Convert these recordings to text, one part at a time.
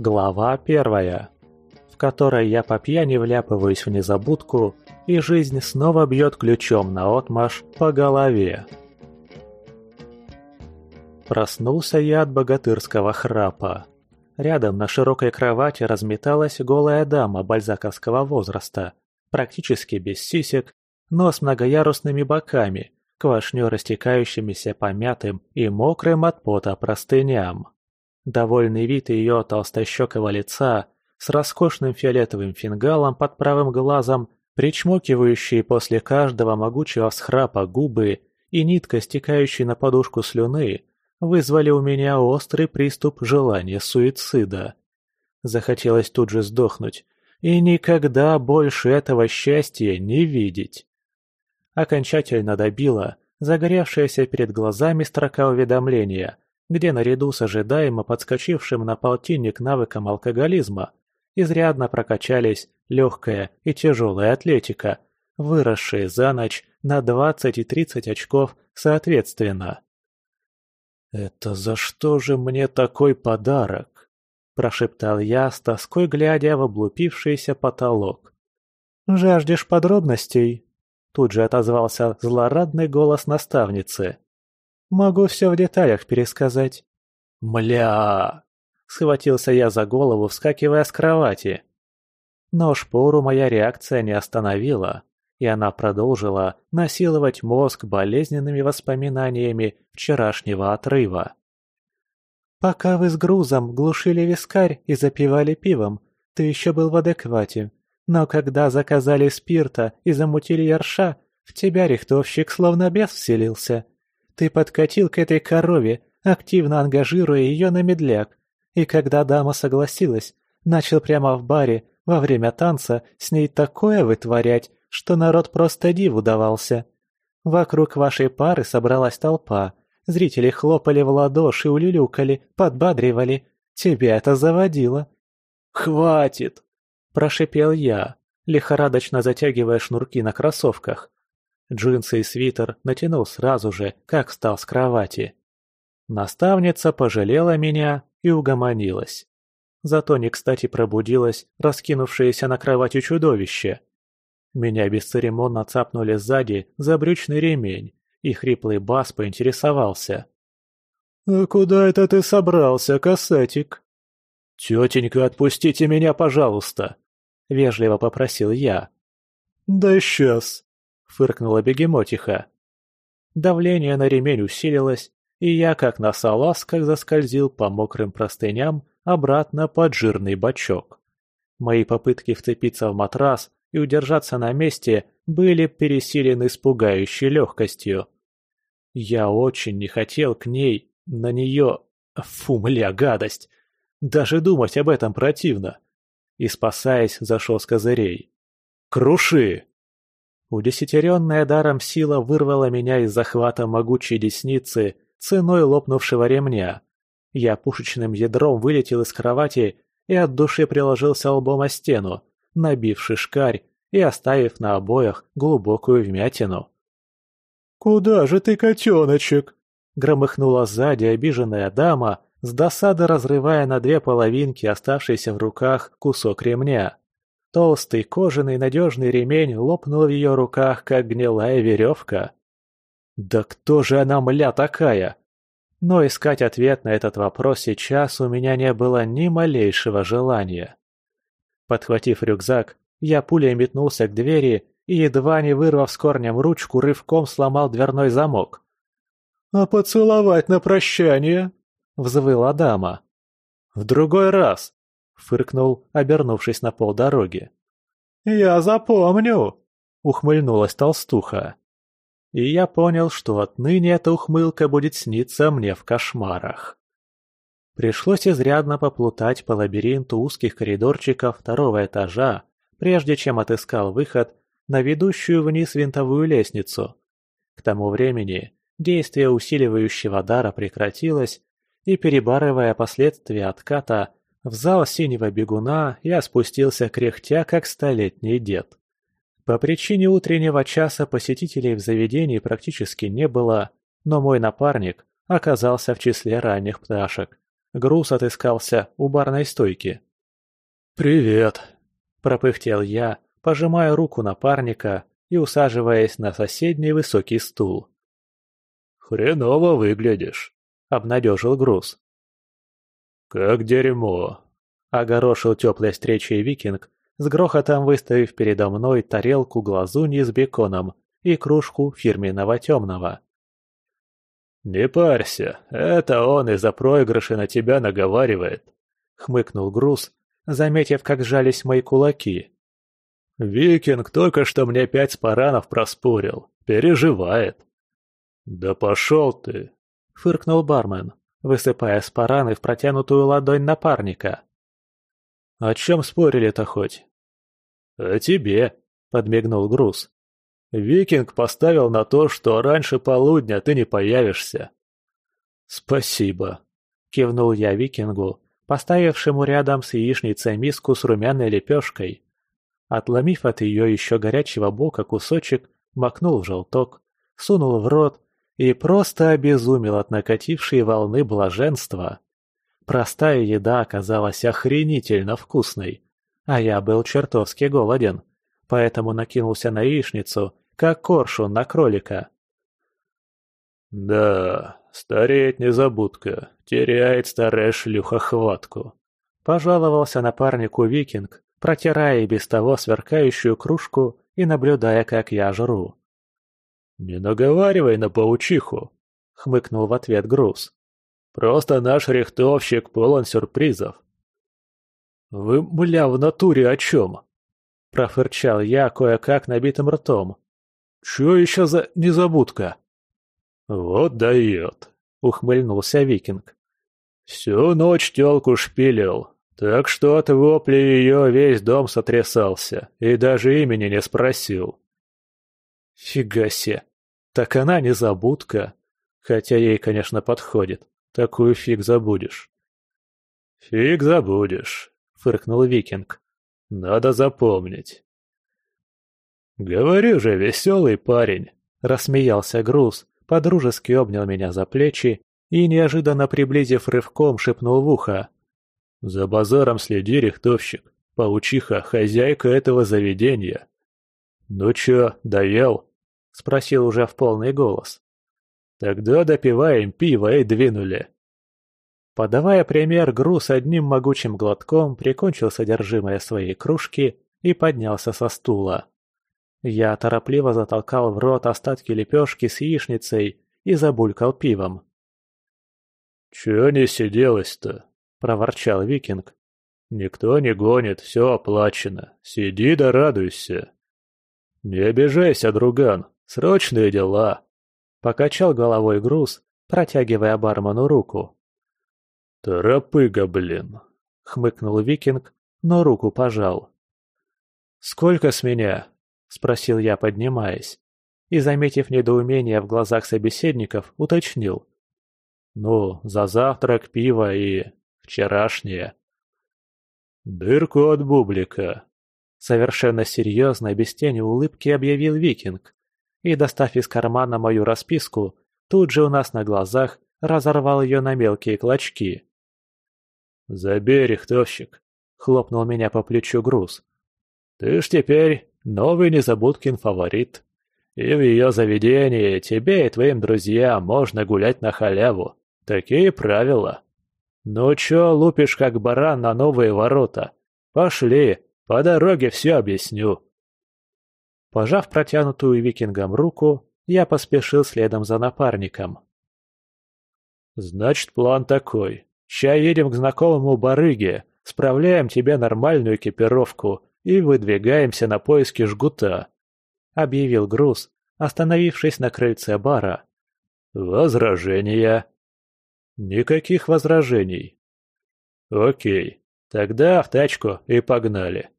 Глава первая, в которой я по пьяни вляпываюсь в незабудку, и жизнь снова бьет ключом на отмаш по голове. Проснулся я от богатырского храпа. Рядом на широкой кровати разметалась голая дама бальзаковского возраста, практически без сисек, но с многоярусными боками, квашнё растекающимися по мятым и мокрым от пота простыням. Довольный вид ее толстощекого лица с роскошным фиолетовым фингалом под правым глазом, причмокивающие после каждого могучего всхрапа губы и нитка, стекающей на подушку слюны, вызвали у меня острый приступ желания суицида. Захотелось тут же сдохнуть и никогда больше этого счастья не видеть. Окончательно добила загоревшаяся перед глазами строка уведомления – где наряду с ожидаемо подскочившим на полтинник навыком алкоголизма изрядно прокачались легкая и тяжелая атлетика, выросшие за ночь на 20 и 30 очков соответственно. «Это за что же мне такой подарок?» – прошептал я с тоской, глядя в облупившийся потолок. «Жаждешь подробностей?» – тут же отозвался злорадный голос наставницы. Могу все в деталях пересказать». «Мля!» — схватился я за голову, вскакивая с кровати. Но шпору моя реакция не остановила, и она продолжила насиловать мозг болезненными воспоминаниями вчерашнего отрыва. «Пока вы с грузом глушили вискарь и запивали пивом, ты еще был в адеквате. Но когда заказали спирта и замутили ярша, в тебя рихтовщик словно бес вселился. Ты подкатил к этой корове, активно ангажируя ее на медляк. И когда дама согласилась, начал прямо в баре во время танца с ней такое вытворять, что народ просто диву давался. Вокруг вашей пары собралась толпа. Зрители хлопали в ладоши, улюлюкали, подбадривали. Тебя это заводило. «Хватит!» – прошипел я, лихорадочно затягивая шнурки на кроссовках. Джинсы и свитер натянул сразу же, как встал с кровати. Наставница пожалела меня и угомонилась. Зато не кстати пробудилось раскинувшееся на кровати чудовище. Меня бесцеремонно цапнули сзади за брючный ремень, и хриплый бас поинтересовался. «А куда это ты собрался, касатик?» «Тетенька, отпустите меня, пожалуйста!» — вежливо попросил я. «Да сейчас!» Фыркнула бегемотиха. Давление на ремень усилилось, и я, как на салазках, заскользил по мокрым простыням обратно под жирный бачок. Мои попытки вцепиться в матрас и удержаться на месте были пересилены с пугающей легкостью. Я очень не хотел к ней, на нее... Фу, мля, гадость! Даже думать об этом противно. И, спасаясь, зашел с козырей. «Круши!» Удесятеренная даром сила вырвала меня из захвата могучей десницы ценой лопнувшего ремня. Я пушечным ядром вылетел из кровати и от души приложился лбом о стену, набив шишкарь и оставив на обоях глубокую вмятину. «Куда же ты, котеночек?» — громыхнула сзади обиженная дама, с досады разрывая на две половинки оставшийся в руках кусок ремня. Толстый кожаный надежный ремень лопнул в ее руках, как гнилая веревка. «Да кто же она, мля, такая?» Но искать ответ на этот вопрос сейчас у меня не было ни малейшего желания. Подхватив рюкзак, я пулей метнулся к двери и, едва не вырвав с корнем ручку, рывком сломал дверной замок. «А поцеловать на прощание?» — взвыла дама. «В другой раз!» Фыркнул, обернувшись на полдороги. «Я запомню!» — ухмыльнулась толстуха. И я понял, что отныне эта ухмылка будет сниться мне в кошмарах. Пришлось изрядно поплутать по лабиринту узких коридорчиков второго этажа, прежде чем отыскал выход на ведущую вниз винтовую лестницу. К тому времени действие усиливающего дара прекратилось, и, перебарывая последствия отката, в зал синего бегуна я спустился кряхтя, как столетний дед. По причине утреннего часа посетителей в заведении практически не было, но мой напарник оказался в числе ранних пташек. Груз отыскался у барной стойки. «Привет!» – пропыхтел я, пожимая руку напарника и усаживаясь на соседний высокий стул. «Хреново выглядишь», — обнадежил груз. «Как дерьмо», — огорошил теплой встречей викинг, с грохотом выставив передо мной тарелку глазуньи с беконом и кружку фирменного темного. «Не парься, это он из-за проигрыша на тебя наговаривает», — хмыкнул груз, заметив, как сжались мои кулаки. «Викинг только что мне пять спаранов проспорил. Переживает». «Да пошел ты!» — фыркнул бармен, высыпая спараны в протянутую ладонь напарника. «О чем спорили-то хоть?» «О тебе», — подмигнул груз. «Викинг поставил на то, что раньше полудня ты не появишься». «Спасибо», — кивнул я викингу, поставившему рядом с яичницей миску с румяной лепешкой. Отломив от ее еще горячего бока кусочек, макнул в желток, сунул в рот и просто обезумел от накатившей волны блаженства. Простая еда оказалась охренительно вкусной, а я был чертовски голоден, поэтому накинулся на яичницу, как коршун на кролика. «Да, стареет незабудка, теряет старая шлюха хватку», — пожаловался напарнику викинг, протирая и без того сверкающую кружку и наблюдая, как я жру. «Не наговаривай на паучиху», — хмыкнул в ответ Груз. «Просто наш рихтовщик полон сюрпризов». «Вы, мля, в натуре о чем?» — профырчал я кое-как набитым ртом. «Чё еще за незабудка?» «Вот дает», — ухмыльнулся викинг. «Всю ночь тёлку шпилил, так что от вопли ее весь дом сотрясался и даже имени не спросил. Фига себе. Так она не забудка. Хотя ей, конечно, подходит. Такую фиг забудешь. Фиг забудешь, фыркнул викинг. Надо запомнить. Говорю же, веселый парень, рассмеялся Груз, подружески обнял меня за плечи и, неожиданно приблизив рывком, шепнул в ухо. За базаром следи, рихтовщик. Паучиха, хозяйка этого заведения. Ну чё, доел? Спросил уже в полный голос. Тогда допиваем пиво и двинули. Подавая пример, груз одним могучим глотком прикончил содержимое своей кружки и поднялся со стула. Я торопливо затолкал в рот остатки лепешки с яичницей и забулькал пивом. «Чё не сиделось-то?» — проворчал викинг. «Никто не гонит, все оплачено. Сиди да радуйся». «Не обижайся, друган, срочные дела!» Покачал головой груз, протягивая бармену руку. «Торопыга, блин!» — хмыкнул викинг, но руку пожал. «Сколько с меня?» — спросил я, поднимаясь. И, заметив недоумение в глазах собеседников, уточнил. «Ну, за завтрак, пиво и вчерашнее. «Дырку от бублика», — совершенно серьезно, без тени улыбки объявил Викинг. И, достав из кармана мою расписку, тут же у нас на глазах разорвал ее на мелкие клочки. «Забей, рихтовщик», — хлопнул меня по плечу груз. «Ты ж теперь новый Незабудкин фаворит. И в ее заведении тебе и твоим друзьям можно гулять на халяву. Такие правила». «Ну чё лупишь как баран на новые ворота? Пошли, по дороге все объясню». Пожав протянутую викингом руку, я поспешил следом за напарником. «Значит, план такой. Ща едем к знакомому барыге, справляем тебе нормальную экипировку и выдвигаемся на поиски жгута», — объявил груз, остановившись на крыльце бара. «Возражения?» Никаких возражений. Окей, тогда в тачку и погнали.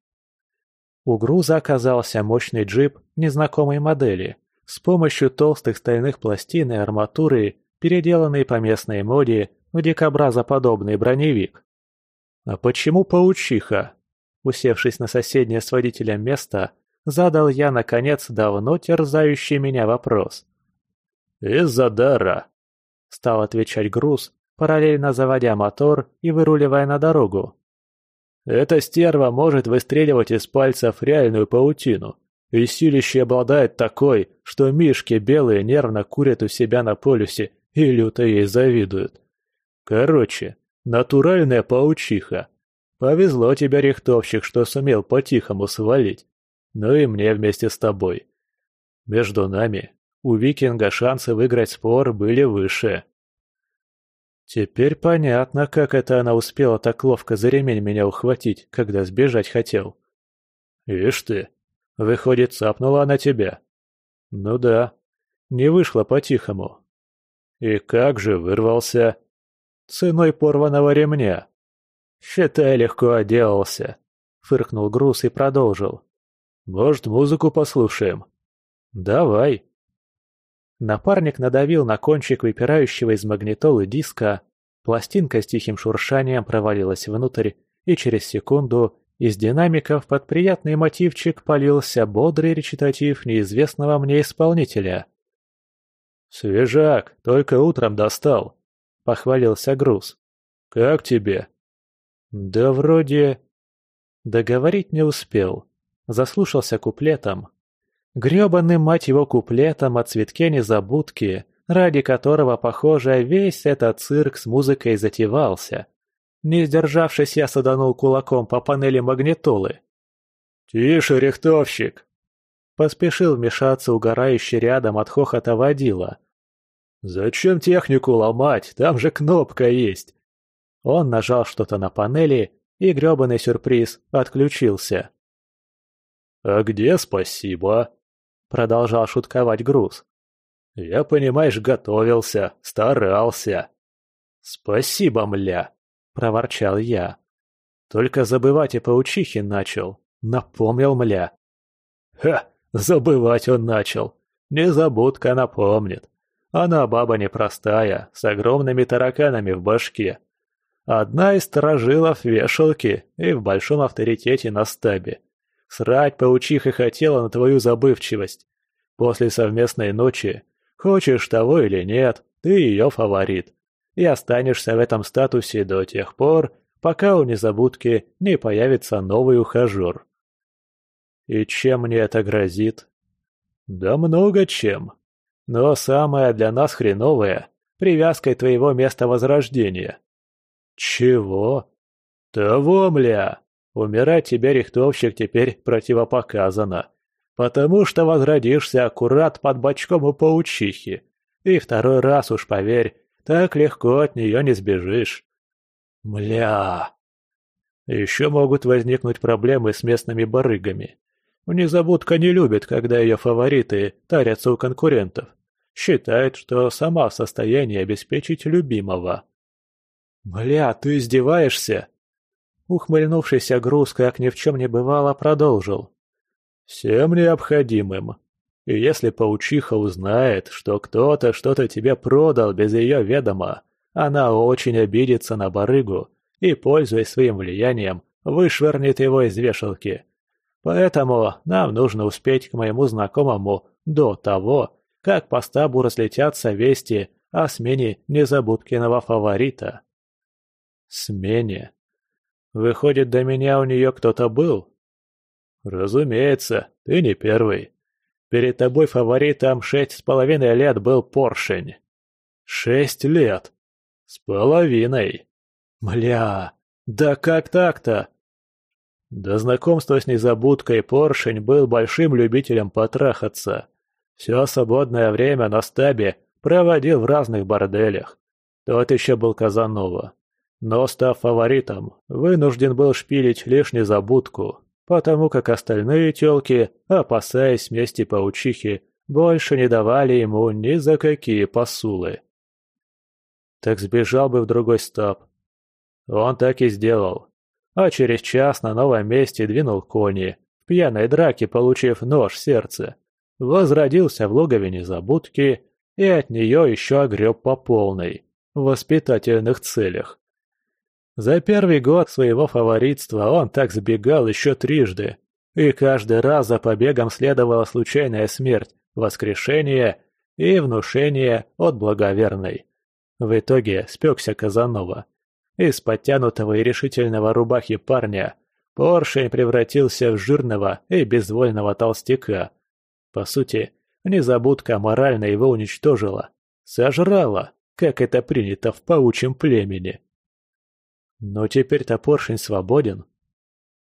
У груза оказался мощный джип незнакомой модели, с помощью толстых стальных пластин и арматуры, переделанный по местной моде в дикобразоподобный броневик. «А почему паучиха?» Усевшись на соседнее с водителем место, задал я, наконец, давно терзающий меня вопрос. «Из-за дара», Стал отвечать груз, параллельно заводя мотор и выруливая на дорогу. «Эта стерва может выстреливать из пальцев реальную паутину, и силище обладает такой, что мишки белые нервно курят у себя на полюсе и люто ей завидуют. Короче, натуральная паучиха. Повезло тебе, рихтовщик, что сумел по-тихому свалить. Ну и мне вместе с тобой. Между нами у викинга шансы выиграть спор были выше. Теперь понятно, как это она успела так ловко за ремень меня ухватить, когда сбежать хотел. Ишь ты, выходит, цапнула она тебя. Ну да, не вышло по-тихому. И как же вырвался? Ценой порванного ремня. Считай, легко отделался. Фыркнул груз и продолжил. Может, музыку послушаем? Давай. Напарник надавил на кончик выпирающего из магнитолы диска, пластинка с тихим шуршанием провалилась внутрь, и через секунду из динамиков под приятный мотивчик полился бодрый речитатив неизвестного мне исполнителя. «Свежак, только утром достал», — похвалился груз. «Как тебе?» «Да вроде...» Договорить не успел. Заслушался куплетом, Грёбаным, мать его, куплетом о цветке незабудки, ради которого, похоже, весь этот цирк с музыкой затевался. Не сдержавшись, я саданул кулаком по панели магнитолы. «Тише, рихтовщик!» Поспешил вмешаться угорающий рядом от хохота водила. «Зачем технику ломать? Там же кнопка есть!» Он нажал что-то на панели, и грёбаный сюрприз отключился. «А где спасибо?» Продолжал шутковать груз. «Я, понимаешь, готовился, старался». «Спасибо, мля!» – проворчал я. «Только забывать о паучихе начал. Напомнил, мля». «Ха! Забывать он начал. Незабудка напомнит. Она баба непростая, с огромными тараканами в башке. Одна из сторожилов вешалки и в большом авторитете на стабе. Срать паучиха хотела на твою забывчивость. После совместной ночи, хочешь того или нет, ты ее фаворит. И останешься в этом статусе до тех пор, пока у незабудки не появится новый ухажер. И чем мне это грозит? Да много чем. Но самое для нас хреновое – привязкой твоего места возрождения. Чего? Того, мля! Умирать тебе, рихтовщик, теперь противопоказано. Потому что возродишься аккурат под бочком у паучихи. И второй раз уж, поверь, так легко от нее не сбежишь. Мля. Еще могут возникнуть проблемы с местными барыгами. Незабудка не любит, когда ее фавориты тарятся у конкурентов. Считает, что сама в состоянии обеспечить любимого. «Бля, ты издеваешься?» Ухмыльнувшийся груз, как ни в чем не бывало, продолжил. «Всем необходимым. И если паучиха узнает, что кто-то что-то тебе продал без ее ведома, она очень обидится на барыгу и, пользуясь своим влиянием, вышвырнет его из вешалки. Поэтому нам нужно успеть к моему знакомому до того, как по стабу разлетятся вести о смене незабудкиного фаворита. Смене. Выходит, до меня у нее кто-то был? Разумеется, ты не первый. Перед тобой фаворитом шесть с половиной лет был поршень. Шесть лет. С половиной. Мля, да как так-то? До знакомства с незабудкой Поршень был большим любителем потрахаться. Все свободное время на стабе проводил в разных борделях. Тот еще был Казанова. Но, став фаворитом, вынужден был шпилить лишь незабудку, потому как остальные тёлки, опасаясь мести паучихи, больше не давали ему ни за какие посулы. Так сбежал бы в другой стаб. Он так и сделал. А через час на новом месте двинул кони, в пьяной драке получив нож в сердце. Возродился в логове незабудки и от нее еще огреб по полной, в воспитательных целях. За первый год своего фаворитства он так сбегал еще трижды, и каждый раз за побегом следовала случайная смерть, воскрешение и внушение от благоверной. В итоге спекся Казанова. Из подтянутого и решительного рубахи парня поршень превратился в жирного и безвольного толстяка. По сути, незабудка морально его уничтожила. Сожрала, как это принято в паучьем племени. Но теперь-то поршень свободен.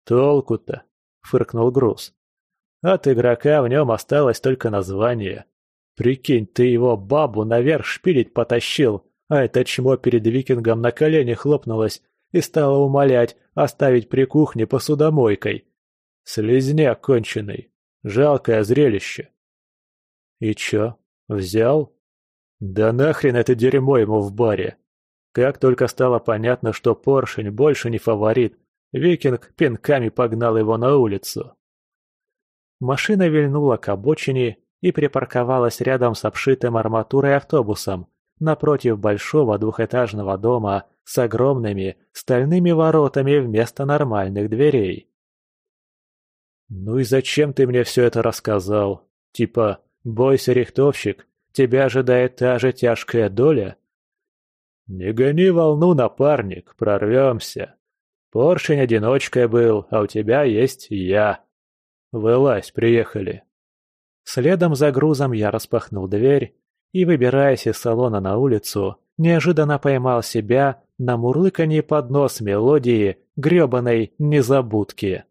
Толку-то, фыркнул Груз. От игрока в нем осталось только название. Прикинь, ты его бабу наверх шпилить потащил, а это чмо перед викингом на колени хлопнулось и стало умолять оставить при кухне посудомойкой. Слизняк конченый. Жалкое зрелище. И чё, взял? Да нахрен это дерьмо ему в баре. Как только стало понятно, что поршень больше не фаворит, викинг пинками погнал его на улицу. Машина вильнула к обочине и припарковалась рядом с обшитым арматурой автобусом, напротив большого двухэтажного дома с огромными стальными воротами вместо нормальных дверей. «Ну и зачем ты мне все это рассказал? Типа, бойся, рихтовщик, тебя ожидает та же тяжкая доля?» «Не гони волну, напарник, прорвемся. Поршень одиночкой был, а у тебя есть я. Вылазь, приехали». Следом за грузом я распахнул дверь и, выбираясь из салона на улицу, неожиданно поймал себя на мурлыканье под нос мелодии грёбаной незабудки.